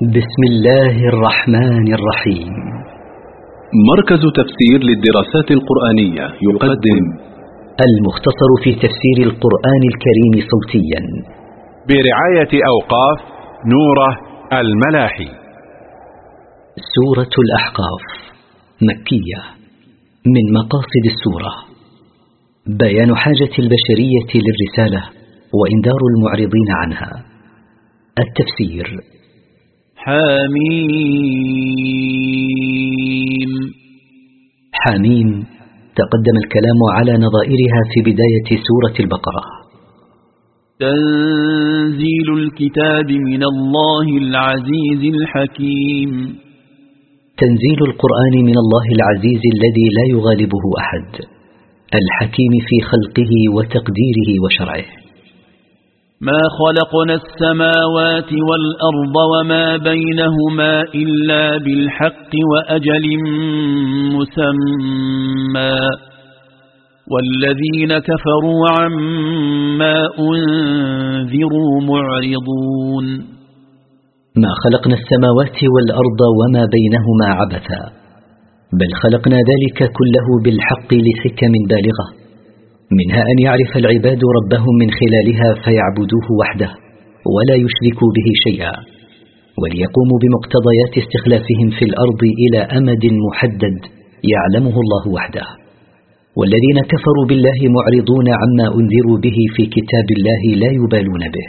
بسم الله الرحمن الرحيم. مركز تفسير للدراسات القرآنية يقدم المختصر في تفسير القرآن الكريم صوتيا. برعاية أوقاف نورة الملاحي. سورة الأحقاف مكية من مقاصد السورة. بيان حاجة البشرية للرسالة وإنذار المعرضين عنها. التفسير حميم. حميم. تقدم الكلام على نظائرها في بداية سورة البقرة. تنزيل الكتاب من الله العزيز الحكيم. تنزيل القرآن من الله العزيز الذي لا يغالبه أحد. الحكيم في خلقه وتقديره وشرعه. ما خلقنا السماوات والأرض وما بينهما إلا بالحق وأجل مسمى. والذين كفروا عما أنذروا معرضون. ما خلقنا السماوات والأرض وما بينهما عبثا بل خلقنا ذلك كله بالحق لحكم بالغة. منها أن يعرف العباد ربهم من خلالها فيعبدوه وحده ولا يشركوا به شيئا وليقوموا بمقتضيات استخلافهم في الأرض إلى أمد محدد يعلمه الله وحده. والذين كفروا بالله معرضون عما أنذروا به في كتاب الله لا يبالون به.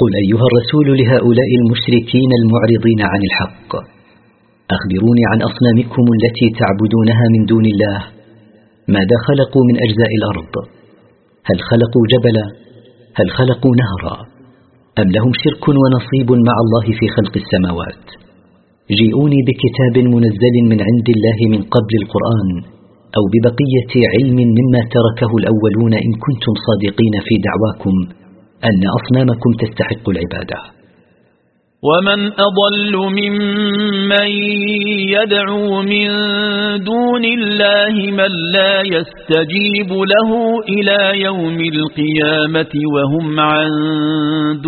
قل أيها الرسول لهؤلاء المشركين المعرضين عن الحق أخبروني عن أصنامكم التي تعبدونها من دون الله ماذا خلقوا من أجزاء الأرض؟ هل خلقوا جبلا؟ هل خلقوا نهرا؟ أم لهم شرك ونصيب مع الله في خلق السماوات؟ جيئوني بكتاب منزل من عند الله من قبل القرآن أو ببقية علم مما تركه الأولون إن كنتم صادقين في دعواكم أن أصنامكم تستحق العبادة. ومن أضل ممن يدعو من دون الله من لا يستجيب له إلى يوم القيامة وهم عن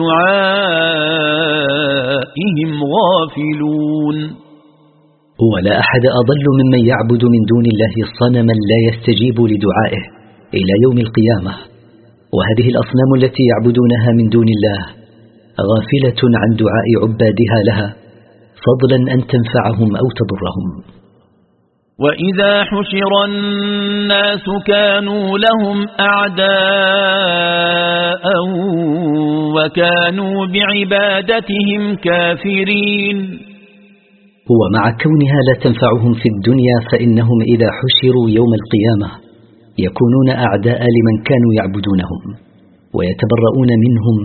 دعائهم غافلون. ولا أحد أضل ممن يعبد من دون الله صنما لا يستجيب لدعائه إلى يوم القيامة. وهذه الأصنام التي يعبدونها من دون الله غافلة عن دعاء عبادها لها فضلا أن تنفعهم أو تضرهم. وإذا حشر الناس كانوا لهم أعداء وكانوا بعبادتهم كافرين. ومع كونها لا تنفعهم في الدنيا فإنهم إذا حشروا يوم القيامة يكونون أعداء لمن كانوا يعبدونهم ويتبرؤون منهم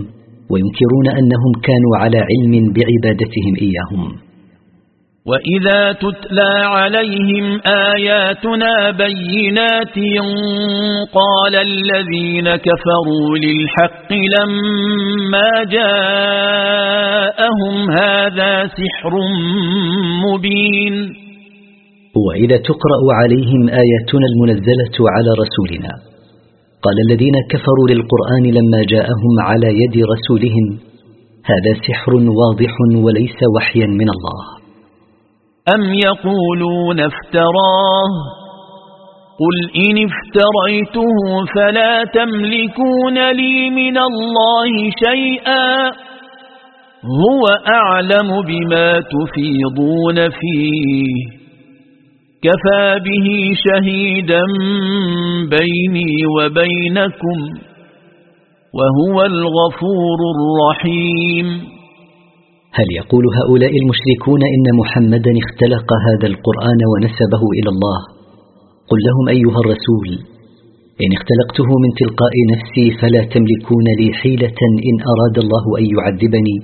وينكرون أنهم كانوا على علم بعبادتهم إياهم. وإذا تتلى عليهم آياتنا بينات قال الذين كفروا للحق لما جاءهم هذا سحر مبين. وإذا تقرأ عليهم آياتنا المنزلة على رسولنا. قال الذين كفروا للقرآن لما جاءهم على يد رسولهم هذا سحر واضح وليس وحيا من الله. أم يقولون افتراه؟ قل إن افتريته فلا تملكون لي من الله شيئا. هو أعلم بما تفيضون فيه. كفى به شهيدا بيني وبينكم وهو الغفور الرحيم. هل يقول هؤلاء المشركون إن محمدا اختلق هذا القرآن ونسبه إلى الله؟ قل لهم أيها الرسول إن اختلقته من تلقاء نفسي فلا تملكون لي حيلة إن أراد الله أن يعذبني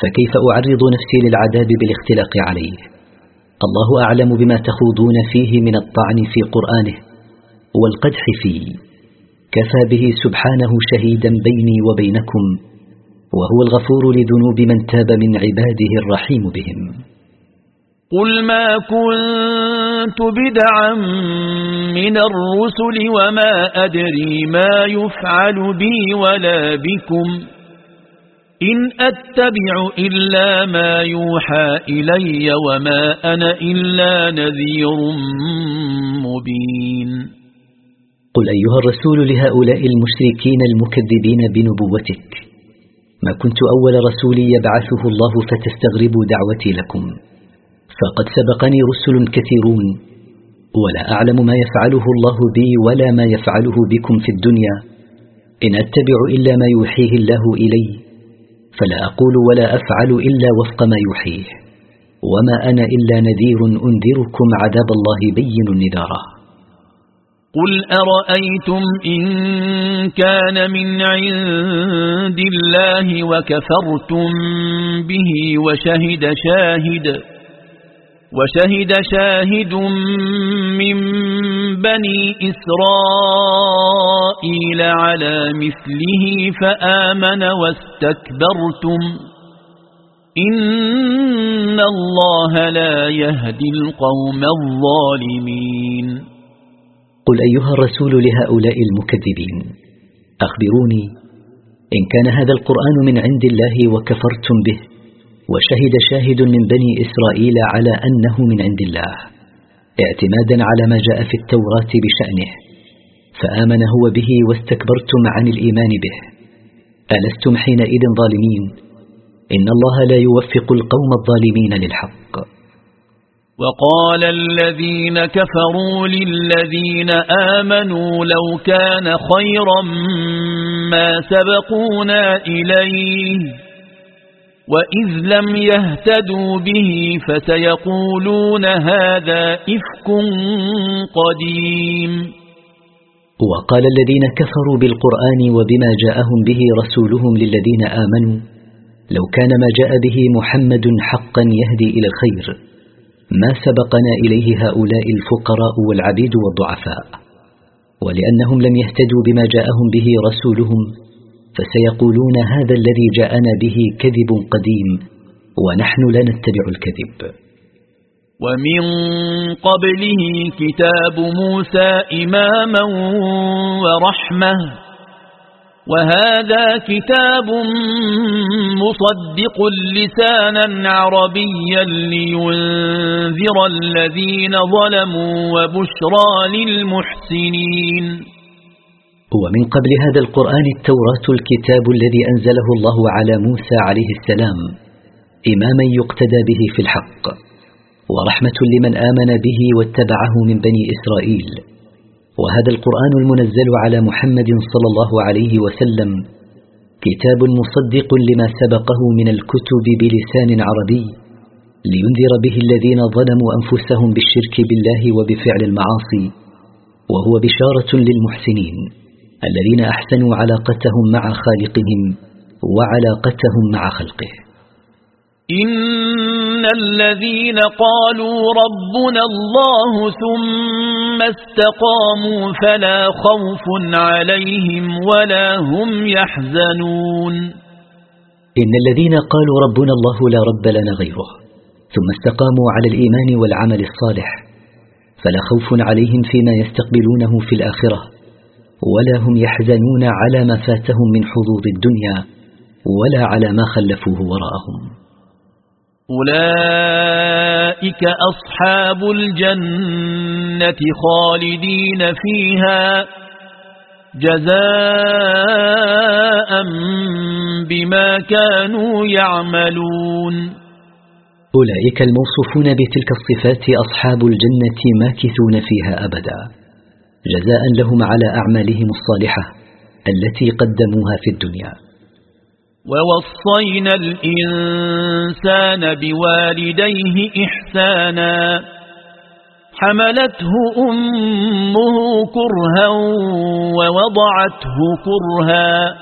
فكيف أعرض نفسي للعذاب بالاختلاق عليه؟ الله أعلم بما تخوضون فيه من الطعن في قرآنه والقدح فيه. كفى به سبحانه شهيدا بيني وبينكم وهو الغفور لذنوب من تاب من عباده الرحيم بهم. قل ما كنت بدعا من الرسل وما أدري ما يفعل بي ولا بكم. إن أتبع إلا ما يوحى إلي وما أنا إلا نذير مبين. قل أيها الرسول لهؤلاء المشركين المكذبين بنبوتك ما كنت أول رسول يبعثه الله فتستغربوا دعوتي لكم فقد سبقني رسل كثيرون ولا أعلم ما يفعله الله بي ولا ما يفعله بكم في الدنيا إن أتبع إلا ما يوحيه الله إلي فلا أقول ولا أفعل إلا وفق ما يوحيه. وما أنا إلا نذير أنذركم عذاب الله بين النذارة. قل أرأيتم إن كان من عند الله وكفرتم به وشهد شاهد وشهد شاهد من بني إسرائيل على مثله فآمن واستكبرتم. إن الله لا يهدي القوم الظالمين. قل أيها الرسول لهؤلاء المكذبين أخبروني إن كان هذا القرآن من عند الله وكفرتم به. وشهد شاهد من بني إسرائيل على أنه من عند الله اعتمادا على ما جاء في التوراة بشأنه فآمن هو به واستكبرتم عن الإيمان به. ألستم حينئذ ظالمين؟ إن الله لا يوفق القوم الظالمين للحق. وقال الذين كفروا للذين آمنوا لو كان خيرا ما سبقونا إليه. وإذ لم يهتدوا به فسيقولون هذا إفك قديم وقال الذين كفروا بالقرآن وبما جاءهم به رسولهم للذين آمنوا لو كان ما جاء به محمد حقا يهدي إلى الخير ما سبقنا إليه هؤلاء الفقراء والعبيد والضعفاء. ولأنهم لم يهتدوا بما جاءهم به رسولهم فسيقولون هذا الذي جاءنا به كذب قديم ونحن لا نتبع الكذب. ومن قبله كتاب موسى إماما ورحمة وهذا كتاب مصدق لسانا عربيا لينذر الذين ظلموا وبشرى للمحسنين. ومن قبل هذا القرآن التوراة الكتاب الذي أنزله الله على موسى عليه السلام إماما يقتدى به في الحق ورحمة لمن آمن به واتبعه من بني إسرائيل. وهذا القرآن المنزل على محمد صلى الله عليه وسلم كتاب مصدق لما سبقه من الكتب بلسان عربي لينذر به الذين ظلموا أنفسهم بالشرك بالله وبفعل المعاصي وهو بشارة للمحسنين. الذين أحسنوا علاقتهم مع خالقهم وعلاقتهم مع خلقه. إن الذين قالوا ربنا الله ثم استقاموا فلا خوف عليهم ولا هم يحزنون. إن الذين قالوا ربنا الله لا رب لنا غيره ثم استقاموا على الإيمان والعمل الصالح فلا خوف عليهم فيما يستقبلونه في الآخرة. ولا هم يحزنون على ما فاتهم من حظوظ الدنيا ولا على ما خلفوه وراءهم. أولئك أصحاب الجنة خالدين فيها جزاء بما كانوا يعملون. أولئك الموصوفون بتلك الصفات أصحاب الجنة ماكثون فيها أبدا. جزاء لهم على أعمالهم الصالحة التي قدموها في الدنيا. ووصينا الإنسان بوالديه إحسانا حملته أمه كرها ووضعته كرها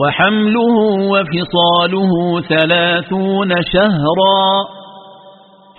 وحمله وفصاله ثلاثون شهرا.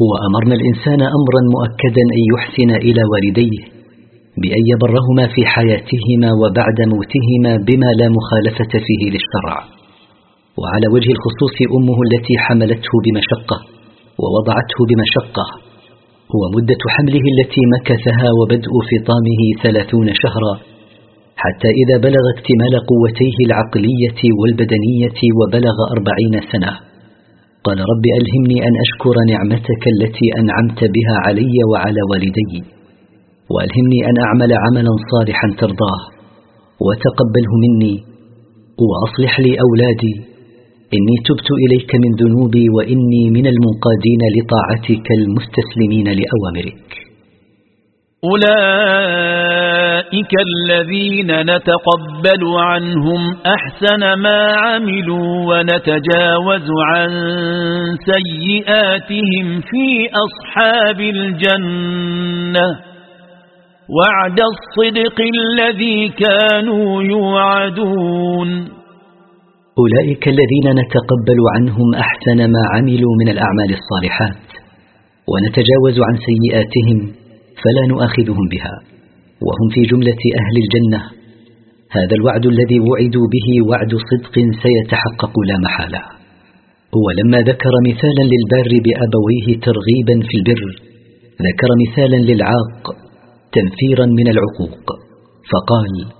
هو أمرنا الإنسان أمرا مؤكدا أن يحسن إلى والديه بأن يبرهما في حياتهما وبعد موتهما بما لا مخالفة فيه للشرع. وعلى وجه الخصوص أمه التي حملته بمشقة ووضعته بمشقة. هو مدة حمله التي مكثها وبدء فطامه ثلاثون شهرا حتى إذا بلغ اكتمال قوتيه العقلية والبدنية وبلغ أربعين سنة. قال رب ألهمني أن أشكر نعمتك التي أنعمت بها علي وعلى والدي وألهمني أن أعمل عملا صالحا ترضاه وتقبله مني وأصلح لي أولادي. إني تبت إليك من ذنوبي وإني من المنقادين لطاعتك المستسلمين لأوامرك. أولئك الذين نتقبل عنهم أحسن ما عملوا ونتجاوز عن سيئاتهم في أصحاب الجنة. وعد الصدق الذي كانوا يوعدون. أولئك الذين نتقبل عنهم أحسن ما عملوا من الأعمال الصالحات ونتجاوز عن سيئاتهم فلا نؤاخذهم بها. وهم في جملة أهل الجنة. هذا الوعد الذي وعدوا به وعد صدق سيتحقق لا محالة. ولما ذكر مثالا للبار بأبويه ترغيبا في البر ذكر مثالا للعاق تنفيرا من العقوق فقال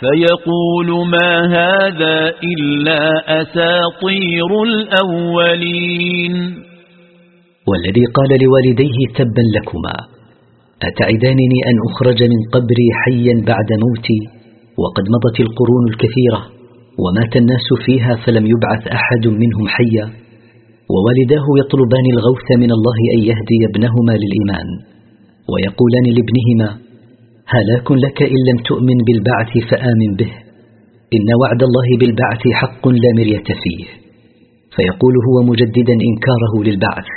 فيقول ما هذا إلا أساطير الأولين. والذي قال لوالديه تبا لكما أتعدانني أن أخرج من قبري حيا بعد موتي؟ وقد مضت القرون الكثيرة ومات الناس فيها فلم يبعث أحد منهم حيا؟ ووالداه يطلبان الغوث من الله أن يهدي ابنهما للإيمان ويقولان لابنهما هلاك لك إن لم تؤمن بالبعث فآمن به. إن وعد الله بالبعث حق لا مرية فيه. فيقول هو مجددا إنكاره للبعث.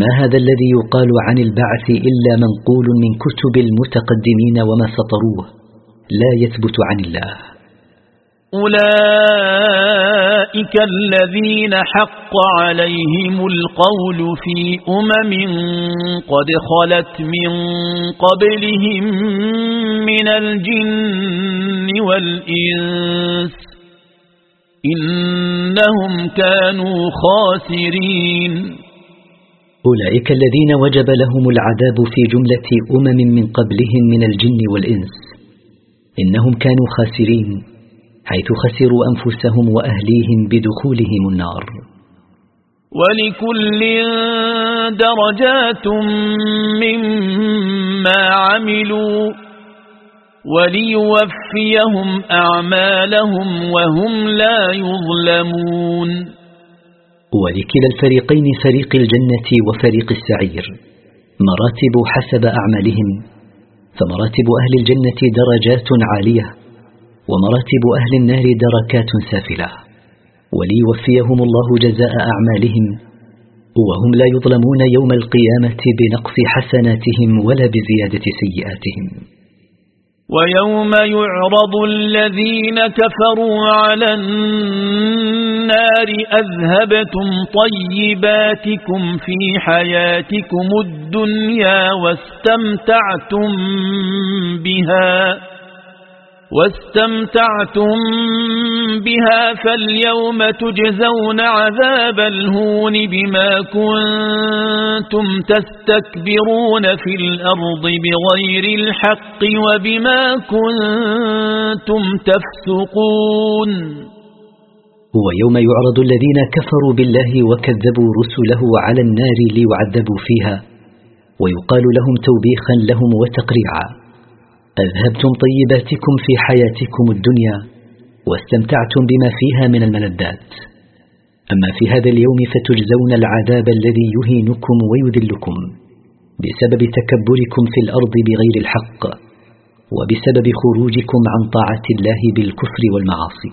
ما هذا الذي يقال عن البعث إلا منقول من كتب المتقدمين وما سطروه؟ لا يثبت عن الله. أولئك الذين حق عليهم القول في أمم قد خلت من قبلهم من الجن والإنس إنهم كانوا خاسرين. أولئك الذين وجب لهم العذاب في جملة أمم من قبلهم من الجن والإنس إنهم كانوا خاسرين. حيث خسروا أنفسهم وأهليهم بدخولهم النار. ولكل درجات مما عملوا وليوفيهم أعمالهم وهم لا يظلمون. ولكلا الفريقين فريق الجنة وفريق السعير مراتب حسب أعمالهم فمراتب أهل الجنة درجات عالية. ومراتب أهل النار دركات سافلة. وليوفيهم الله جزاء أعمالهم. وهم لا يظلمون يوم القيامة بنقص حسناتهم ولا بزيادة سيئاتهم. ويوم يعرض الذين كفروا على النار أذهبتم طيباتكم في حياتكم الدنيا واستمتعتم بها. واستمتعتم بها فاليوم تجزون عذاب الهون بما كنتم تستكبرون في الأرض بغير الحق وبما كنتم تفسقون. هو يوم يعرض الذين كفروا بالله وكذبوا رسله على النار ليعذبوا فيها ويقال لهم توبيخا لهم وتقريعا. أذهبتم طيباتكم في حياتكم الدنيا واستمتعتم بما فيها من الملذات. أما في هذا اليوم فتجزون العذاب الذي يهينكم ويذلكم بسبب تكبركم في الأرض بغير الحق وبسبب خروجكم عن طاعة الله بالكفر والمعاصي.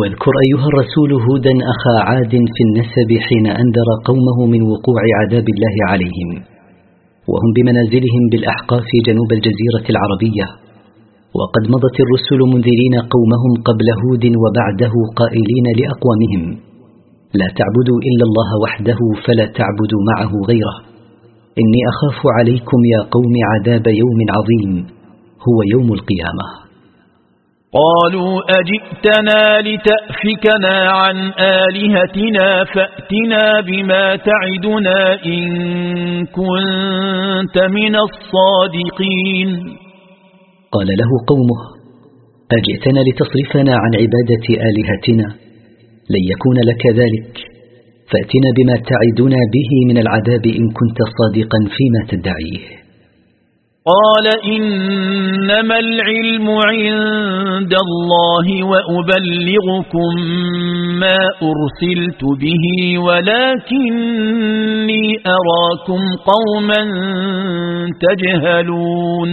واذكر أيها الرسول هودا أخا عاد في النسب حين أنذر قومه من وقوع عذاب الله عليهم. وهم بمنازلهم بالأحقاف جنوب الجزيرة العربية. وقد مضت الرسل منذرين قومهم قبل هود وبعده قائلين لأقوامهم لا تعبدوا إلا الله وحده فلا تعبدوا معه غيره. إني أخاف عليكم يا قوم عذاب يوم عظيم هو يوم القيامة. قالوا أجئتنا لتأفكنا عن آلهتنا فأتنا بما تعدنا إن كنت من الصادقين. قال له قومه أجئتنا لتصرفنا عن عبادة آلهتنا لن يكون لك ذلك فأتنا بما تعدنا به من العذاب إن كنت صادقا فيما تدعيه. قال إنما العلم عند الله وأبلغكم ما أرسلت به ولكني أراكم قوما تجهلون.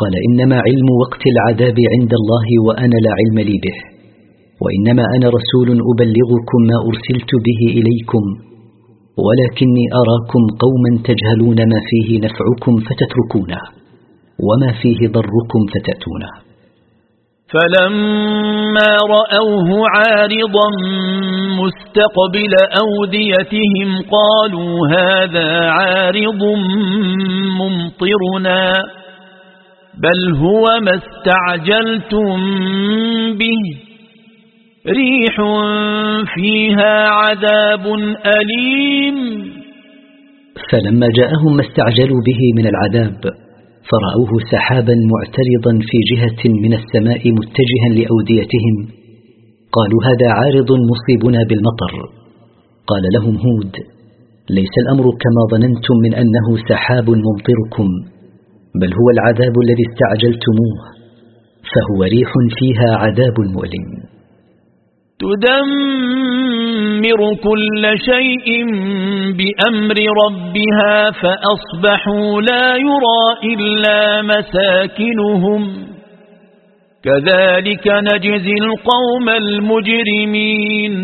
قال إنما علم وقت العذاب عند الله وأنا لا علم لي به وإنما أنا رسول أبلغكم ما أرسلت به إليكم ولكني أراكم قوما تجهلون ما فيه نفعكم فتتركونه وما فيه ضركم فتأتونه. فلما رأوه عارضا مستقبل أوديتهم قالوا هذا عارض ممطرنا بل هو ما استعجلتم به. ريح فيها عذاب أليم. فلما جاءهم ما استعجلوا به من العذاب فرأوه سحابا معترضا في جهة من السماء متجها لأوديتهم. قالوا هذا عارض مصيبنا بالمطر. قال لهم هود ليس الأمر كما ظننتم من أنه سحاب ممطركم بل هو العذاب الذي استعجلتموه فهو ريح فيها عذاب مؤلم. تدمر كل شيء بأمر ربها فأصبحوا لا يرى إلا مساكنهم. كذلك نجزي القوم المجرمين.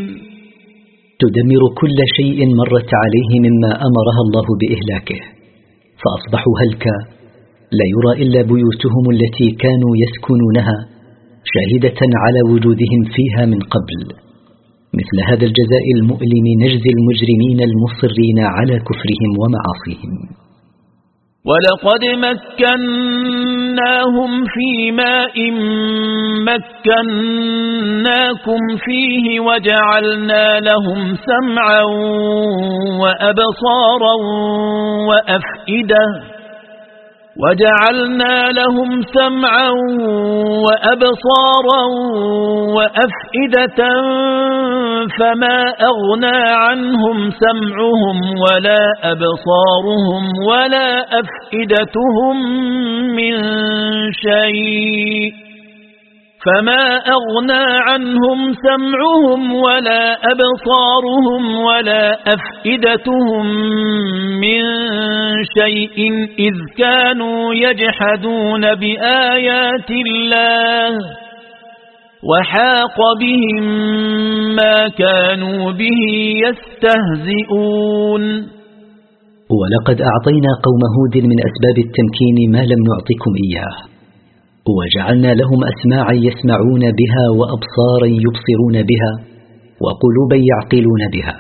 تدمر كل شيء مرت عليه مما أمرها الله بإهلاكه فأصبحوا هلكا. لا يرى إلا بيوتهم التي كانوا يسكنونها شاهدة على وجودهم فيها من قبل مثل هذا الجزاء المؤلم نجزي المجرمين المصرين على كفرهم ومعاصيهم. ولقد مكناهم في ماء مكناكم فيه وجعلنا لهم سمعا وأبصارا وأفئدة. وجعلنا لهم سمعا وأبصارا وأفئدة فما أغنى عنهم سمعهم ولا أبصارهم ولا أفئدتهم من شيء فما أغنى عنهم سمعهم ولا أبصارهم ولا أفئدتهم من شيء إذ كانوا يجحدون بآيات الله وحاق بهم ما كانوا به يستهزئون ولقد أعطينا قوم هود من أسباب التمكين ما لم نعطكم إياه وجعلنا لهم أسماعا يسمعون بها وأبصارا يبصرون بها وقلوبا يعقلون بها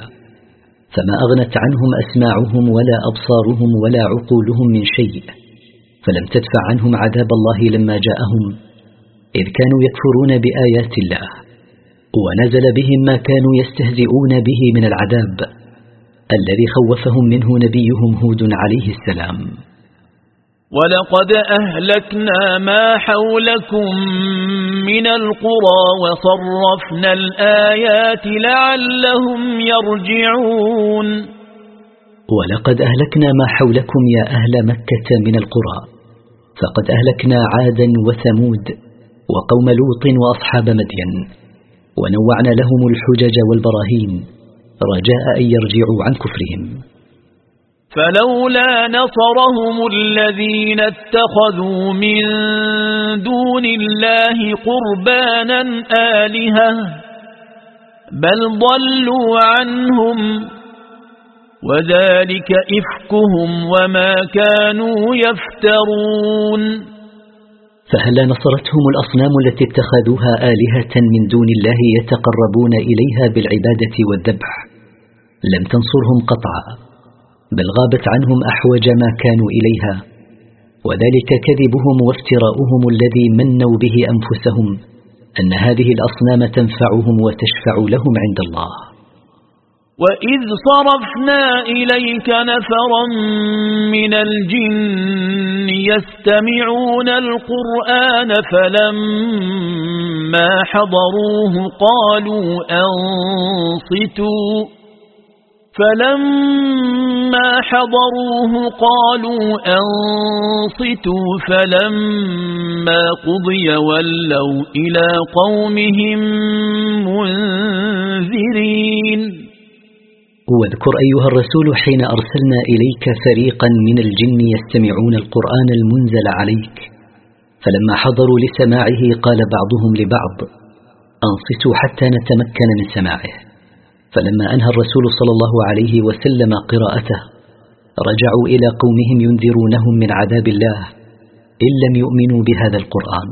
فما أغنت عنهم أسماعهم ولا أبصارهم ولا عقولهم من شيء فلم تدفع عنهم عذاب الله لما جاءهم إذ كانوا يكفرون بآيات الله ونزل بهم ما كانوا يستهزئون به من العذاب الذي خوفهم منه نبيهم هود عليه السلام. ولقد أهلكنا ما حولكم من القرى وصرفنا الآيات لعلهم يرجعون. ولقد أهلكنا ما حولكم يا أهل مكة من القرى فقد أهلكنا عادا وثمود وقوم لوط وأصحاب مدين ونوعنا لهم الحجج والبراهين رجاء أن يرجعوا عن كفرهم. فلولا نصرهم الذين اتخذوا من دون الله قربانا آلهة بل ضلوا عنهم وذلك إفكهم وما كانوا يفترون فهل نصرتهم الأصنام التي اتخذوها آلهة من دون الله يتقربون إليها بالعبادة والذبح؟ لم تنصرهم قطعا. بل غابت عنهم أحوج ما كانوا إليها وذلك كذبهم وافتراؤهم الذي منوا به أنفسهم أن هذه الأصنام تنفعهم وتشفع لهم عند الله. وإذ صرفنا إليك نفرا من الجن يستمعون القرآن فلما حضروه قالوا أنصتوا. فلما حضروه قالوا أنصتوا فلما قضي ولوا إلى قومهم منذرين واذكر أيها الرسول حين أرسلنا إليك فريقا من الجن يستمعون القرآن المنزل عليك. فلما حضروا لسماعه قال بعضهم لبعض أنصتوا حتى نتمكن من سماعه. فلما أنهى الرسول صلى الله عليه وسلم قراءته رجعوا إلى قومهم ينذرونهم من عذاب الله إن لم يؤمنوا بهذا القرآن.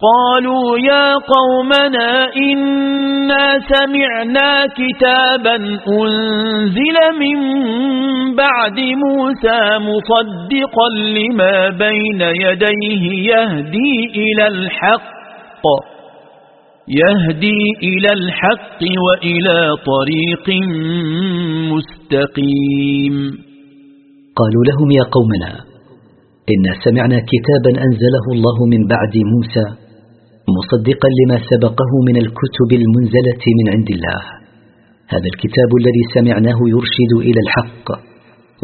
قالوا يا قومنا إنا سمعنا كتابا أنزل من بعد موسى مصدقا لما بين يديه يهدي إلى الحق. يهدي إلى الحق وإلى طريق مستقيم. قالوا لهم يا قومنا إنا سمعنا كتابا أنزله الله من بعد موسى مصدقا لما سبقه من الكتب المنزلة من عند الله. هذا الكتاب الذي سمعناه يرشد إلى الحق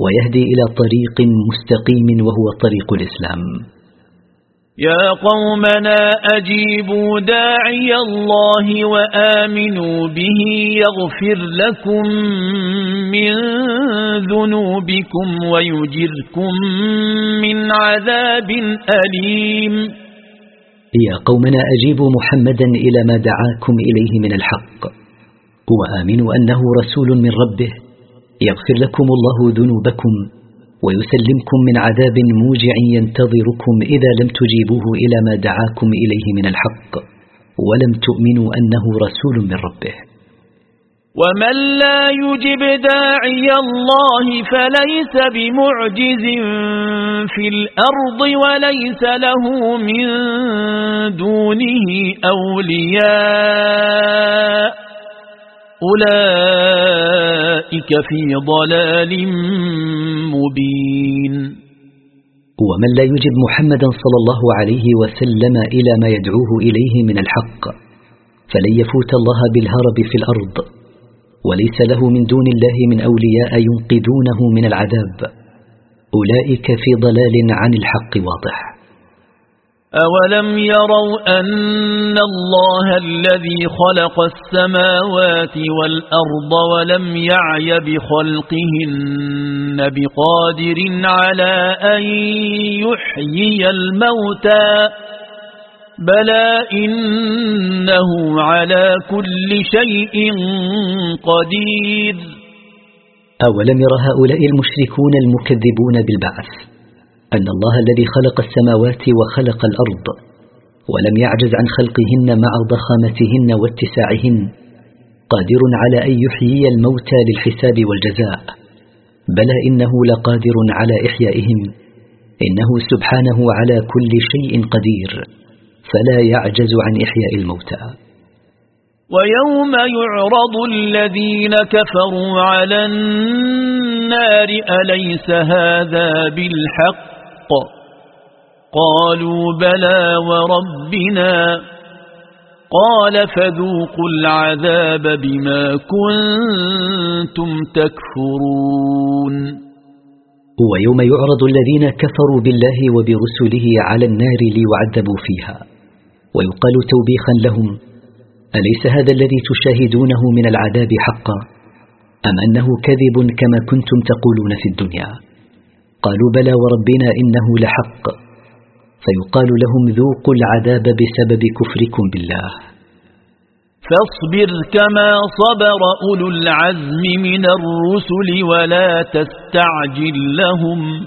ويهدي إلى طريق مستقيم وهو طريق الإسلام. يا قومنا أجيبوا داعي الله وآمنوا به يغفر لكم من ذنوبكم ويجركم من عذاب أليم. يا قومنا أجيبوا محمدا إلى ما دعاكم إليه من الحق. وآمنوا أنه رسول من ربه. يغفر لكم الله ذنوبكم ويسلمكم من عذاب موجع ينتظركم إذا لم تجيبوه إلى ما دعاكم إليه من الحق. ولم تؤمنوا أنه رسول من ربه. ومن لا يجب داعي الله فليس بمعجز في الأرض وليس له من دونه أولياء. أولئك في ضلال مبين. ومن لا يجب محمدا صلى الله عليه وسلم إلى ما يدعوه إليه من الحق فلن يفوت الله بالهرب في الأرض وليس له من دون الله من أولياء ينقذونه من العذاب. أولئك في ضلال عن الحق واضح. أولم يروا أن الله الذي خلق السماوات والأرض ولم يعي بخلقهن بقادر على أن يحيي الموتى بلى إنه على كل شيء قدير أولم ير هؤلاء المشركون المكذبون بالبعث أن الله الذي خلق السماوات وخلق الأرض ولم يعجز عن خلقهن مع ضخامتهن واتساعهن قادر على أن يحيي الموتى للحساب والجزاء. بلى إنه لقادر على إحيائهم. إنه سبحانه على كل شيء قدير. فلا يعجز عن إحياء الموتى. ويوم يعرض الذين كفروا على النار أليس هذا بالحق؟ قالوا بلى وربنا. قال فذوقوا العذاب بما كنتم تكفرون. ويوم يعرض الذين كفروا بالله وبرسله على النار ليعذبوا فيها. ويقال توبيخا لهم أليس هذا الذي تشاهدونه من العذاب حقا؟ أم أنه كذب كما كنتم تقولون في الدنيا؟ قالوا بلى وربنا إنه لحق. فيقال لهم ذوقوا العذاب بسبب كفركم بالله. فاصبر كما صبر أولو العزم من الرسل ولا تستعجل لهم.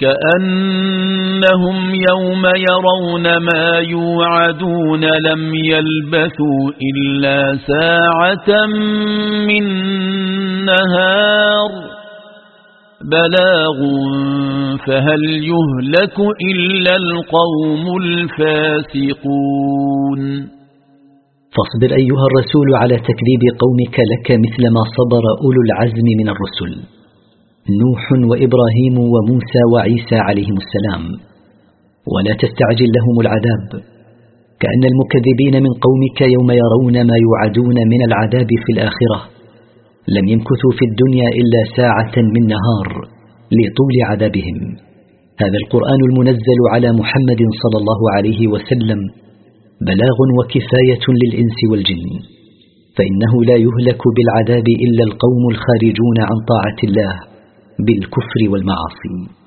كأنهم يوم يرون ما يوعدون لم يلبثوا إلا ساعة من نهار. بلاغ فهل يهلك إلا القوم الفاسقون فاصبر أيها الرسول على تكذيب قومك لك مثل ما صبر أولو العزم من الرسل. نوح وإبراهيم وموسى وعيسى عليهم السلام. ولا تستعجل لهم العذاب. كأن المكذبين من قومك يوم يرون ما يوعدون من العذاب في الآخرة. لم يمكثوا في الدنيا إلا ساعة من نهار لطول عذابهم. هذا القرآن المنزل على محمد صلى الله عليه وسلم بلاغ وكفاية للإنس والجن. فإنه لا يهلك بالعذاب إلا القوم الخارجون عن طاعة الله بالكفر والمعاصي.